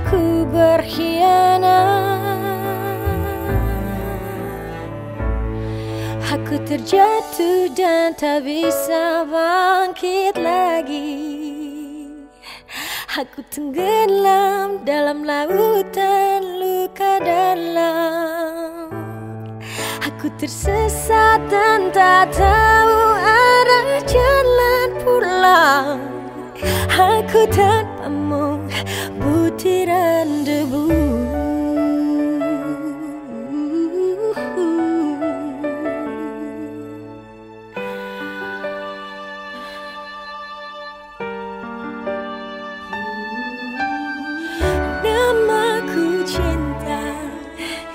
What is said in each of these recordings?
cintaku berkhianat. Aku terjatuh dan tak bisa bangkit lagi. Aku tenggelam dalam lautan luka dalam Aku tersesat dan tak tahu Aku tanpamu butiran debu. Namaku cinta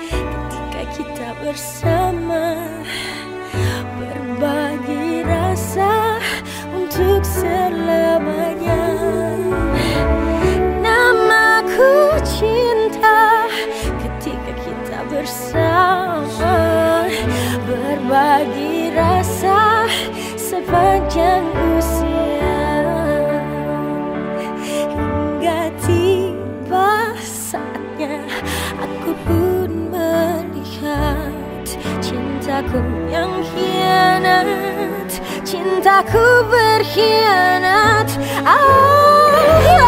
ketika kita bersama berbagi rasa sepanjang usia hingga tiba saatnya aku pun melihat cintaku yang khianat cintaku berkhianat. Oh,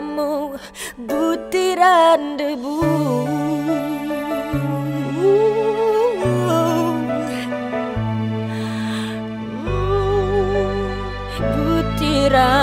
tanpamu butiran debu Butiran